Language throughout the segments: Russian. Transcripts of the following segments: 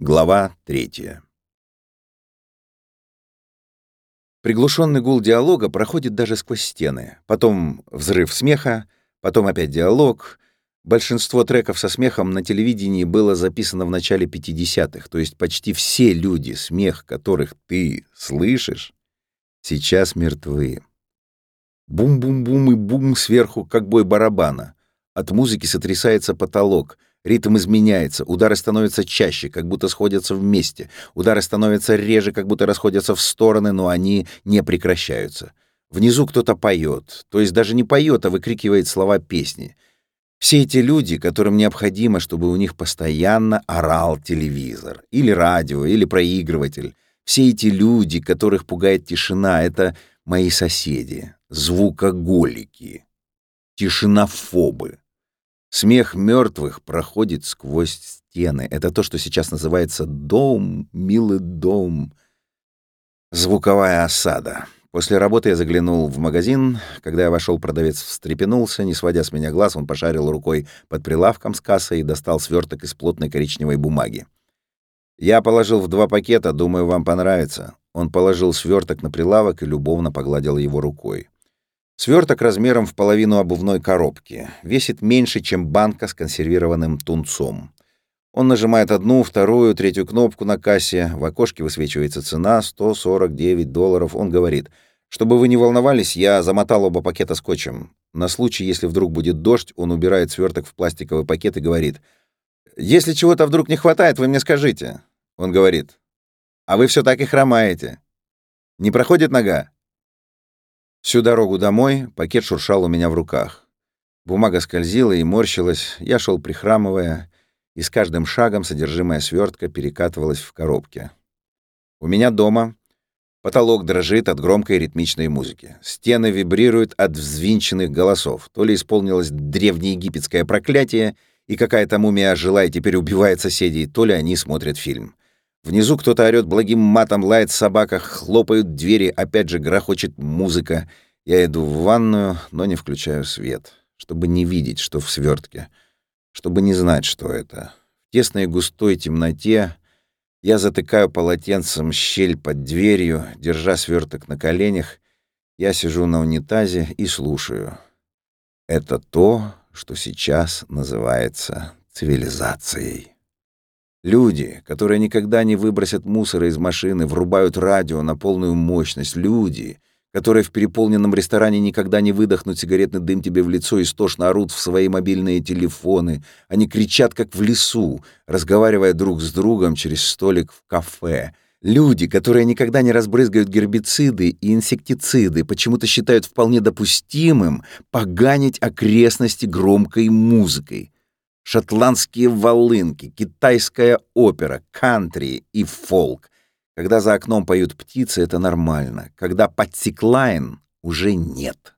Глава третья. Приглушенный гул диалога проходит даже сквозь стены. Потом взрыв смеха, потом опять диалог. Большинство треков со смехом на телевидении было записано в начале 50-х, то есть почти все люди, смех которых ты слышишь, сейчас мертвы. Бум-бум-бум и бум сверху, как бой барабана. От музыки сотрясается потолок — Ритм изменяется, удары становятся чаще, как будто сходятся вместе. Удары становятся реже, как будто расходятся в стороны, но они не прекращаются. Внизу кто-то поет, то есть даже не поет, а выкрикивает слова песни. Все эти люди, которым необходимо, чтобы у них постоянно орал телевизор, или радио, или проигрыватель. Все эти люди, которых пугает тишина, это мои соседи, звукоголики, тишинофобы. Смех мертвых проходит сквозь стены. Это то, что сейчас называется «дом, милый дом». Звуковая осада. После работы я заглянул в магазин. Когда я вошел, продавец встрепенулся. Не сводя с меня глаз, он пошарил рукой под прилавком с кассой и достал сверток из плотной коричневой бумаги. «Я положил в два пакета, думаю, вам понравится». Он положил сверток на прилавок и любовно погладил его рукой. Сверток размером в половину обувной коробки. Весит меньше, чем банка с консервированным тунцом. Он нажимает одну, вторую, третью кнопку на кассе. В окошке высвечивается цена — 149 долларов. Он говорит, «Чтобы вы не волновались, я замотал оба пакета скотчем. На случай, если вдруг будет дождь, он убирает сверток в пластиковый пакет и говорит, «Если чего-то вдруг не хватает, вы мне скажите». Он говорит, «А вы все так и хромаете. Не проходит нога?» Всю дорогу домой пакет шуршал у меня в руках. Бумага скользила и морщилась, я шел прихрамывая, и с каждым шагом содержимое свертка перекатывалось в коробке. У меня дома потолок дрожит от громкой ритмичной музыки. Стены вибрируют от взвинченных голосов. То ли исполнилось древнеегипетское проклятие, и какая-то мумия ожила и теперь убивает соседей, то ли они смотрят фильм. Внизу кто-то орёт благим матом, лает собака, хлопают двери, опять же грохочет музыка. Я иду в ванную, но не включаю свет, чтобы не видеть, что в свертке, чтобы не знать, что это. В тесной густой темноте я затыкаю полотенцем щель под дверью, держа сверток на коленях. Я сижу на унитазе и слушаю. Это то, что сейчас называется цивилизацией. Люди, которые никогда не выбросят мусора из машины, врубают радио на полную мощность. Люди, которые в переполненном ресторане никогда не выдохнут сигаретный дым тебе в лицо и стошно орут в свои мобильные телефоны. Они кричат, как в лесу, разговаривая друг с другом через столик в кафе. Люди, которые никогда не разбрызгают гербициды и инсектициды, почему-то считают вполне допустимым поганить окрестности громкой музыкой шотландские волынки, китайская опера, кантри и фолк. Когда за окном поют птицы, это нормально. Когда подсеклайн, уже нет.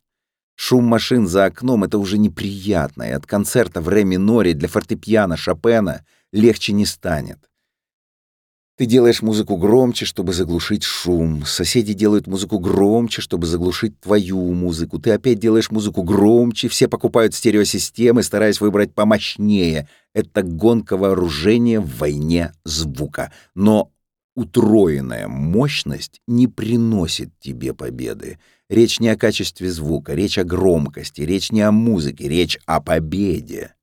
Шум машин за окном — это уже неприятно, и от концерта в ре-миноре для фортепиано Шопена легче не станет. Ты делаешь музыку громче, чтобы заглушить шум. Соседи делают музыку громче, чтобы заглушить твою музыку. Ты опять делаешь музыку громче. Все покупают стереосистемы, стараясь выбрать помощнее. Это гонка вооружения в войне звука. Но утроенная мощность не приносит тебе победы. Речь не о качестве звука, речь о громкости, речь не о музыке, речь о победе.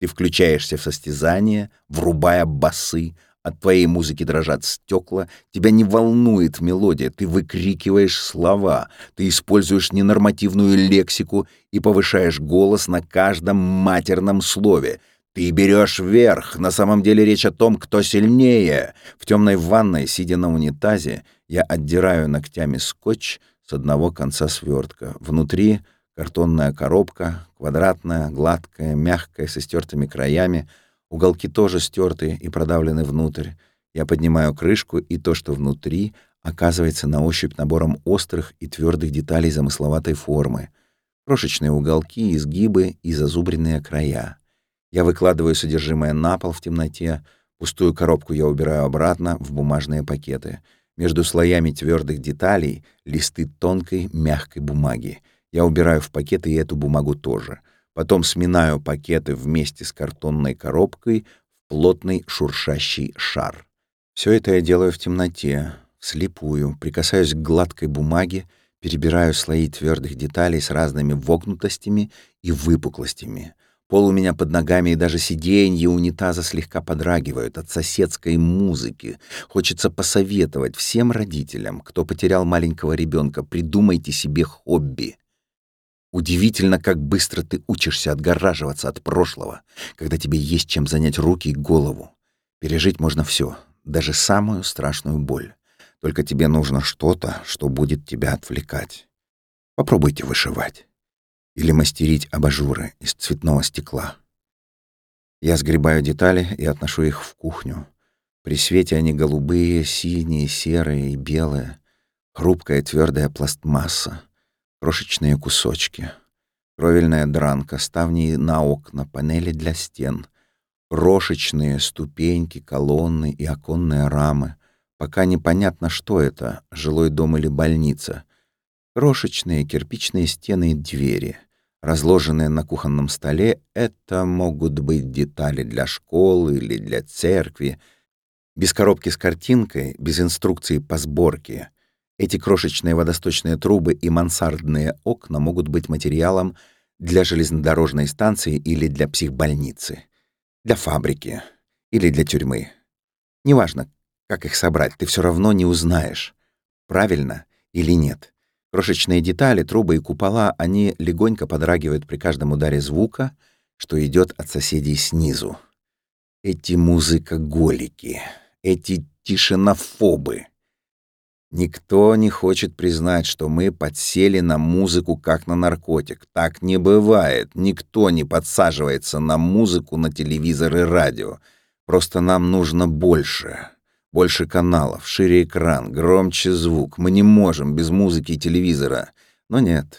Ты включаешься в состязание, врубая басы, от твоей музыки дрожат стекла, тебя не волнует мелодия, ты выкрикиваешь слова, ты используешь ненормативную лексику и повышаешь голос на каждом матерном слове. Ты берешь верх, на самом деле речь о том, кто сильнее. В темной ванной, сидя на унитазе, я отдираю ногтями скотч с одного конца свертка. Внутри картонная коробка, квадратная, гладкая, мягкая, с истертыми краями — Уголки тоже стерты и продавлены внутрь. Я поднимаю крышку, и то, что внутри, оказывается на ощупь набором острых и твердых деталей замысловатой формы. Крошечные уголки, изгибы и зазубренные края. Я выкладываю содержимое на пол в темноте. Пустую коробку я убираю обратно в бумажные пакеты. Между слоями твердых деталей листы тонкой, мягкой бумаги. Я убираю в пакеты и эту бумагу тоже — Потом сминаю пакеты вместе с картонной коробкой в плотный шуршащий шар. Все это я делаю в темноте, вслепую, прикасаюсь к гладкой бумаге, перебираю слои твердых деталей с разными вогнутостями и выпуклостями. Пол у меня под ногами и даже сиденье унитаза слегка подрагивают от соседской музыки. Хочется посоветовать всем родителям, кто потерял маленького ребенка, придумайте себе хобби. Удивительно, как быстро ты учишься отгораживаться от прошлого, когда тебе есть чем занять руки и голову. Пережить можно все, даже самую страшную боль. Только тебе нужно что-то, что будет тебя отвлекать. Попробуйте вышивать. Или мастерить абажуры из цветного стекла. Я сгребаю детали и отношу их в кухню. При свете они голубые, синие, серые и белые. Хрупкая твердая пластмасса. Крошечные кусочки. Кровельная дранка, ставни на окна, панели для стен. Крошечные ступеньки, колонны и оконные рамы — Пока непонятно, что это — жилой дом или больница. Крошечные кирпичные стены и двери, разложенные на кухонном столе, это могут быть детали для школы или для церкви. Без коробки с картинкой, без инструкции по сборке. Эти крошечные водосточные трубы и мансардные окна могут быть материалом для железнодорожной станции или для психбольницы, для фабрики или для тюрьмы. Неважно, как их собрать, ты все равно не узнаешь, правильно или нет. Крошечные детали, трубы и купола, они легонько подрагивают при каждом ударе звука, что идет от соседей снизу. Эти музыкоголики, эти тишинофобы. Никто не хочет признать, что мы подсели на музыку как на наркотик. Так не бывает. Никто не подсаживается на музыку на телевизор и радио. Просто нам нужно больше. Больше каналов, шире экран, громче звук. Мы не можем без музыки и телевизора. Но нет,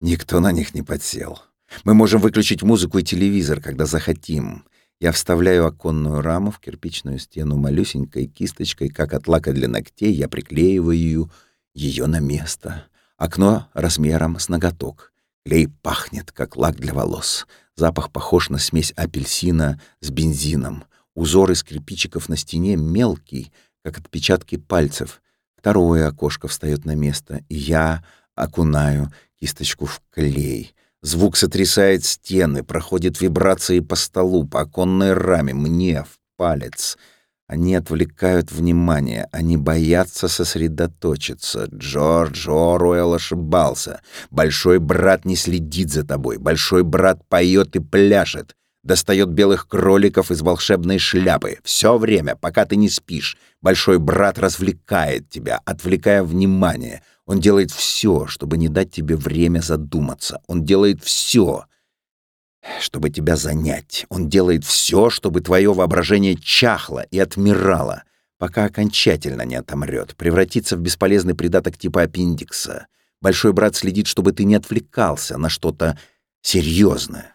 никто на них не подсел. Мы можем выключить музыку и телевизор, когда захотим. Я вставляю оконную раму в кирпичную стену малюсенькой кисточкой, как от лака для ногтей, я приклеиваю ее на место. Окно размером с ноготок. Клей пахнет, как лак для волос. Запах похож на смесь апельсина с бензином. Узор из кирпичиков на стене мелкий, как отпечатки пальцев. Второе окошко встает на место, и я окунаю кисточку в клей. Звук сотрясает стены, проходит вибрации по столу, по оконной раме, мне в палец. Они отвлекают внимание, они боятся сосредоточиться. Джордж Оруэлл ошибался. Большой брат не следит за тобой. Большой брат поет и пляшет достает белых кроликов из волшебной шляпы. Все время, пока ты не спишь, большой брат развлекает тебя, отвлекая внимание. Он делает все, чтобы не дать тебе время задуматься. Он делает все, чтобы тебя занять. Он делает все, чтобы твое воображение чахло и отмирало, пока окончательно не отомрет, превратится в бесполезный придаток типа аппендикса. Большой брат следит, чтобы ты не отвлекался на что-то серьезное.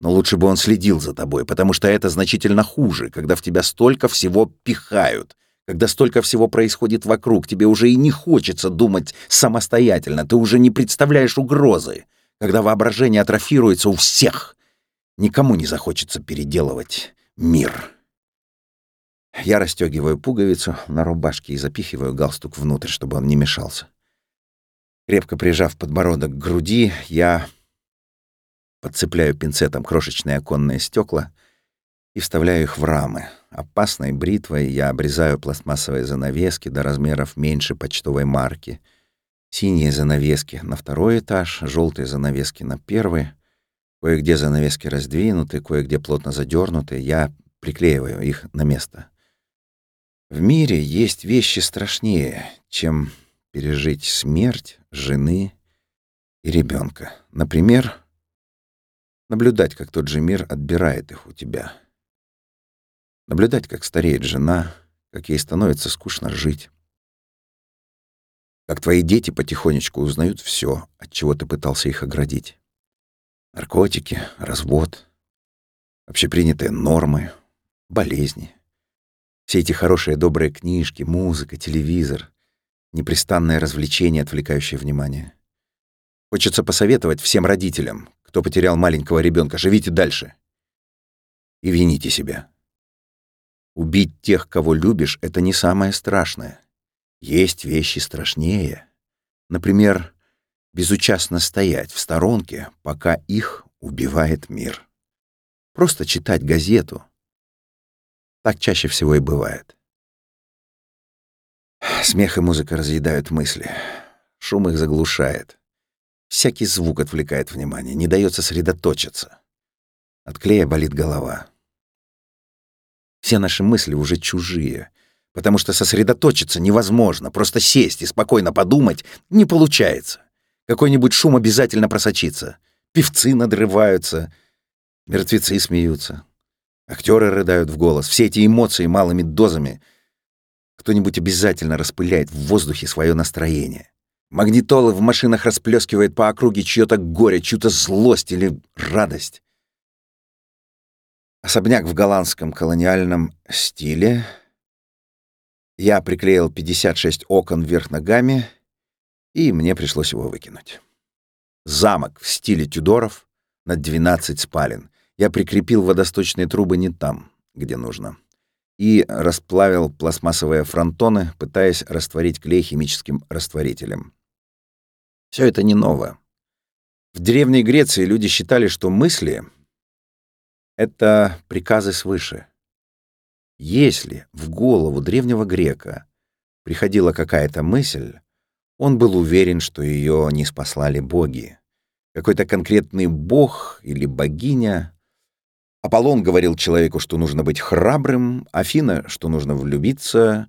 Но лучше бы он следил за тобой, потому что это значительно хуже, когда в тебя столько всего пихают, когда столько всего происходит вокруг, тебе уже и не хочется думать самостоятельно, ты уже не представляешь угрозы, когда воображение атрофируется у всех. Никому не захочется переделывать мир. Я расстегиваю пуговицу на рубашке и запихиваю галстук внутрь, чтобы он не мешался. Крепко прижав подбородок к груди, я Подцепляю пинцетом крошечные оконные стекла и вставляю их в рамы. Опасной бритвой я обрезаю пластмассовые занавески до размеров меньше почтовой марки. Синие занавески на второй этаж, желтые занавески на первый. Кое-где занавески раздвинуты, кое-где плотно задернуты. Я приклеиваю их на место. В мире есть вещи страшнее, чем пережить смерть жены и ребенка. Например, Наблюдать, как тот же мир отбирает их у тебя. Наблюдать, как стареет жена, как ей становится скучно жить. Как твои дети потихонечку узнают все, от чего ты пытался их оградить. Наркотики, развод, общепринятые нормы, болезни. Все эти хорошие добрые книжки, музыка, телевизор, непрестанное развлечение, отвлекающее внимание. Хочется посоветовать всем родителям, кто потерял маленького ребенка, живите дальше. И вините себя. Убить тех, кого любишь, — это не самое страшное. Есть вещи страшнее. Например, безучастно стоять в сторонке, пока их убивает мир. Просто читать газету. Так чаще всего и бывает. Смех и музыка разъедают мысли. Шум их заглушает. Всякий звук отвлекает внимание, не дает сосредоточиться. От клея болит голова. Все наши мысли уже чужие, потому что сосредоточиться невозможно, просто сесть и спокойно подумать не получается. Какой-нибудь шум обязательно просочится. Певцы надрываются, мертвецы смеются, актеры рыдают в голос. Все эти эмоции малыми дозами кто-нибудь обязательно распыляет в воздухе свое настроение. Магнитолы в машинах расплескивает по округе чье-то горе, чью-то злость или радость. Особняк в голландском колониальном стиле. Я приклеил 56 окон вверх ногами, и мне пришлось его выкинуть. Замок в стиле Тюдоров на 12 спален. Я прикрепил водосточные трубы не там, где нужно. И расплавил пластмассовые фронтоны, пытаясь растворить клей химическим растворителем. Все это не ново. В Древней Греции люди считали, что мысли — это приказы свыше. Если в голову древнего грека приходила какая-то мысль, он был уверен, что ее не спаслали боги. Какой-то конкретный бог или богиня. Аполлон говорил человеку, что нужно быть храбрым, Афина, что нужно влюбиться.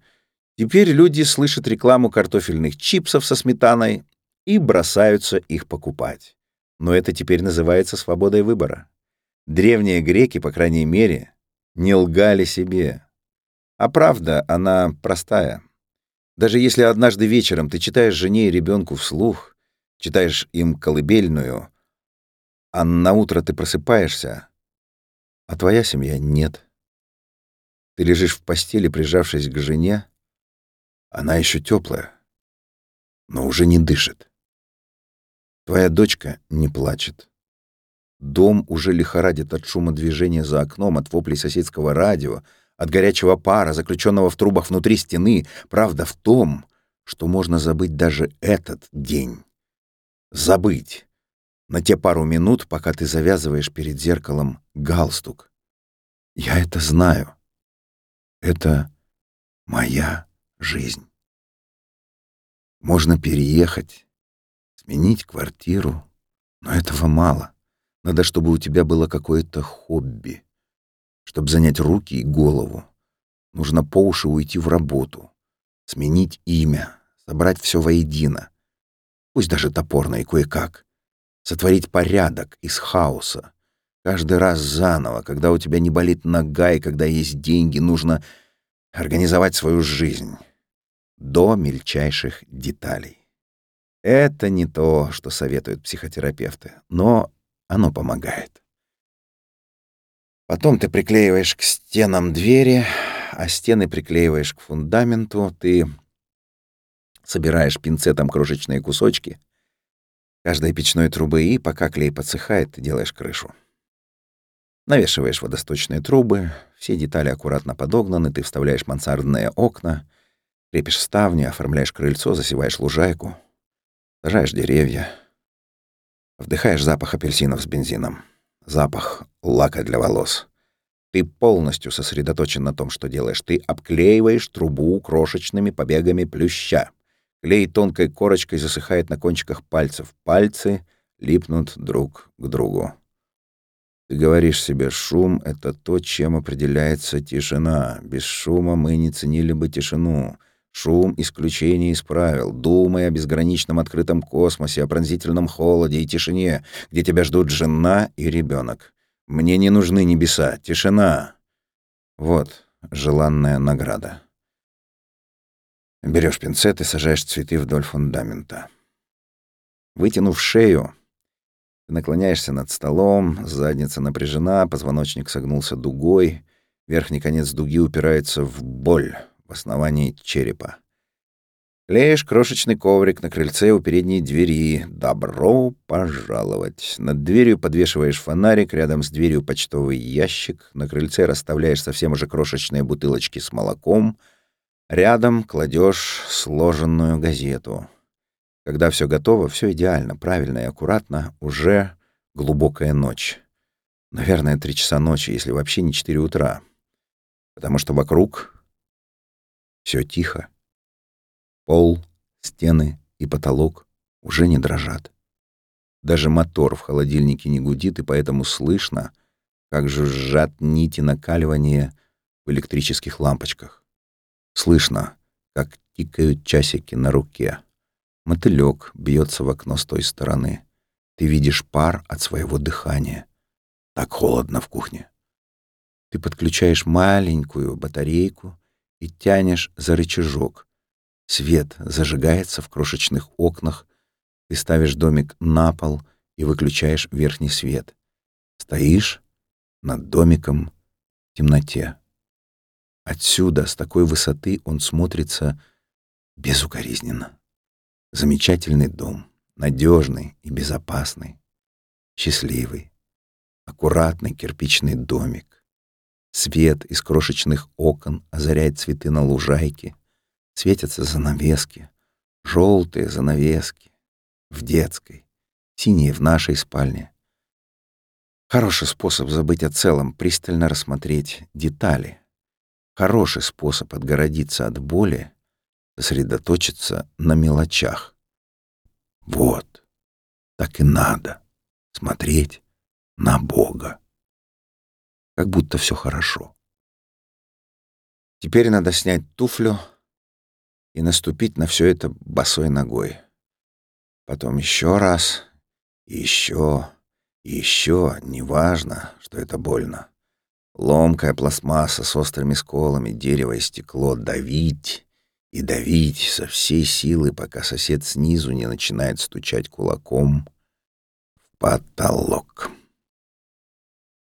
Теперь люди слышат рекламу картофельных чипсов со сметаной и бросаются их покупать. Но это теперь называется свободой выбора. Древние греки, по крайней мере, не лгали себе. А правда, она простая. Даже если однажды вечером ты читаешь жене и ребенку вслух, читаешь им колыбельную, а на утро ты просыпаешься, а твоя семья нет. Ты лежишь в постели, прижавшись к жене, она еще теплая, но уже не дышит. Твоя дочка не плачет. Дом уже лихорадит от шума движения за окном, от воплей соседского радио, от горячего пара, заключенного в трубах внутри стены. Правда в том, что можно забыть даже этот день. Забыть на те пару минут, пока ты завязываешь перед зеркалом галстук. Я это знаю. Это моя жизнь. Можно переехать, Сменить квартиру. Но этого мало. Надо, чтобы у тебя было какое-то хобби. Чтобы занять руки и голову. Нужно по уши уйти в работу. Сменить имя. Собрать все воедино. Пусть даже топорно и кое-как. Сотворить порядок из хаоса. Каждый раз заново, когда у тебя не болит нога и когда есть деньги, нужно организовать свою жизнь до мельчайших деталей. Это не то, что советуют психотерапевты, но оно помогает. Потом ты приклеиваешь к стенам двери, а стены приклеиваешь к фундаменту, ты собираешь пинцетом крошечные кусочки каждой печной трубы, и пока клей подсыхает, ты делаешь крышу. Навешиваешь водосточные трубы, все детали аккуратно подогнаны, ты вставляешь мансардные окна, крепишь ставни, оформляешь крыльцо, засеваешь лужайку — Сажаешь деревья. Вдыхаешь запах апельсинов с бензином. Запах лака для волос. Ты полностью сосредоточен на том, что делаешь. Ты обклеиваешь трубу крошечными побегами плюща. Клей тонкой корочкой засыхает на кончиках пальцев. Пальцы липнут друг к другу. Ты говоришь себе, шум — это то, чем определяется тишина. Без шума мы не ценили бы тишину. Шум исключение из правил, думай о безграничном открытом космосе, о пронзительном холоде и тишине, где тебя ждут жена и ребенок. Мне не нужны небеса, тишина. Вот желанная награда. Берешь пинцет и сажаешь цветы вдоль фундамента. Вытянув шею, наклоняешься над столом, задница напряжена, позвоночник согнулся дугой, верхний конец дуги упирается в боль в основании черепа. Клеишь крошечный коврик на крыльце у передней двери. Добро пожаловать. Над дверью подвешиваешь фонарик, рядом с дверью почтовый ящик. На крыльце расставляешь совсем уже крошечные бутылочки с молоком. Рядом кладешь сложенную газету. Когда все готово, все идеально, правильно и аккуратно, уже глубокая ночь. Наверное, три часа ночи, если вообще не четыре утра. Потому что вокруг все тихо. Пол, стены и потолок уже не дрожат. Даже мотор в холодильнике не гудит, и поэтому слышно, как жужжат нити накаливания в электрических лампочках. Слышно, как тикают часики на руке. Мотылёк бьется в окно с той стороны. Ты видишь пар от своего дыхания. Так холодно в кухне. Ты подключаешь маленькую батарейку и тянешь за рычажок. Свет зажигается в крошечных окнах. Ты ставишь домик на пол и выключаешь верхний свет. Стоишь над домиком в темноте. Отсюда, с такой высоты, он смотрится безукоризненно. Замечательный дом, надежный и безопасный, счастливый, аккуратный кирпичный домик. Свет из крошечных окон озаряет цветы на лужайке, Светятся занавески, желтые занавески в детской, синие в нашей спальне. Хороший способ забыть о целом, пристально рассмотреть детали. Хороший способ отгородиться от боли, сосредоточиться на мелочах. Вот, так и надо смотреть на Бога. Как будто все хорошо. Теперь надо снять туфлю, и наступить на все это босой ногой. Потом еще раз, еще, еще, неважно, что это больно. Ломкая пластмасса с острыми сколами, дерево и стекло, давить и давить со всей силы, пока сосед снизу не начинает стучать кулаком в потолок.